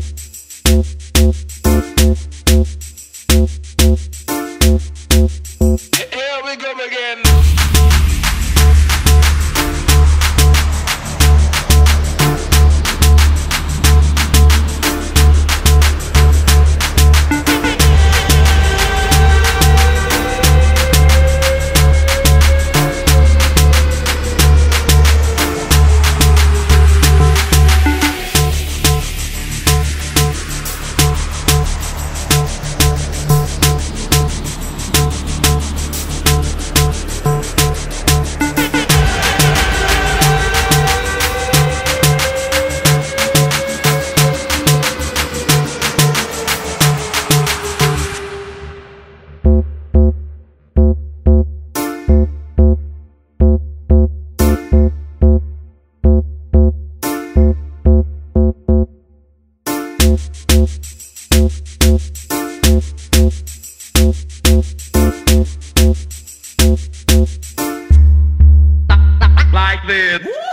Thank this.